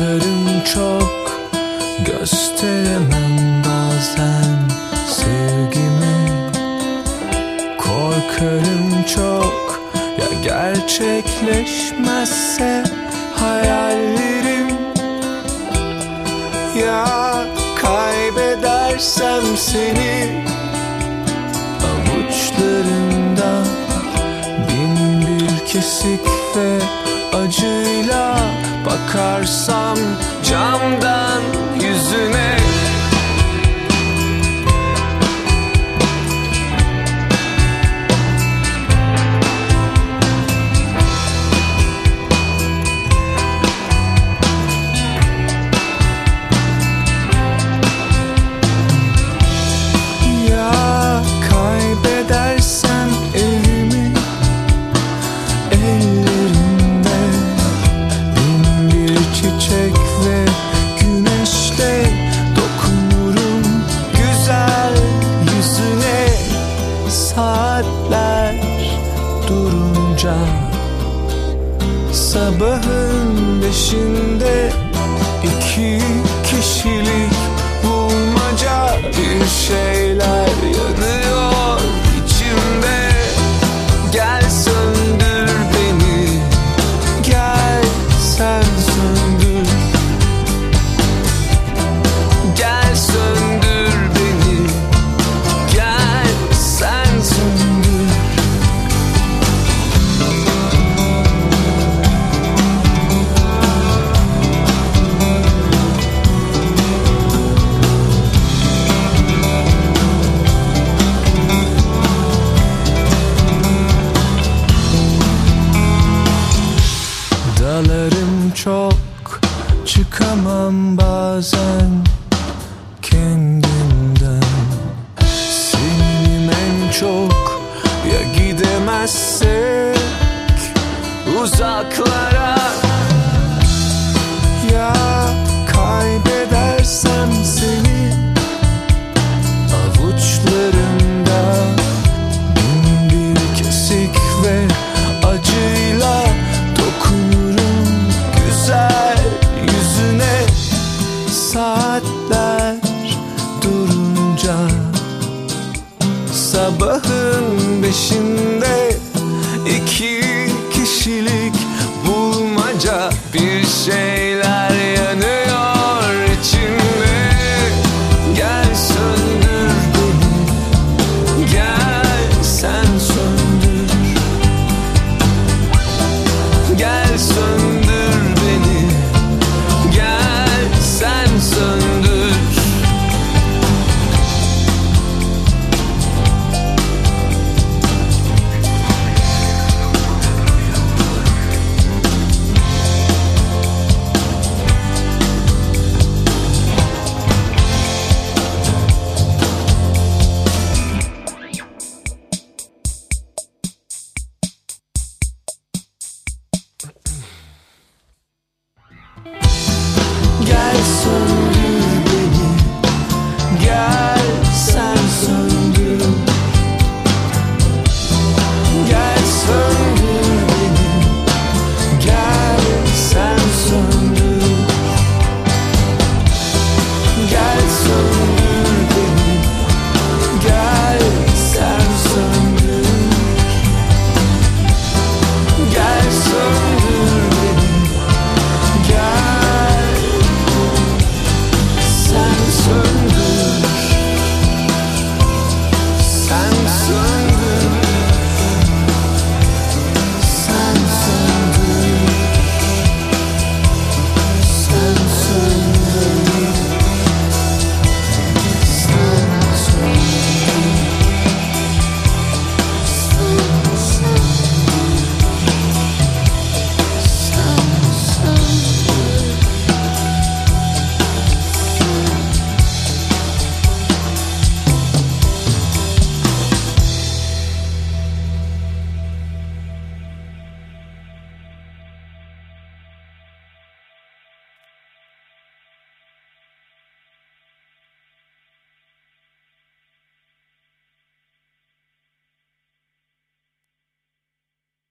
Susarım çok Gösteremem bazen sevgimi. Korkarım çok Ya gerçekleşmezse hayallerim. Ya kaybedersem seni Avuçlarımda bin bir kesik ve acıyla Bakarsam durunca Sabahın beşinde iki kişilik bulmaca Bir şeyler Çıkamam bazen Kendimden. Senim en çok Ya gidemezsek Uzaklara beşinde iki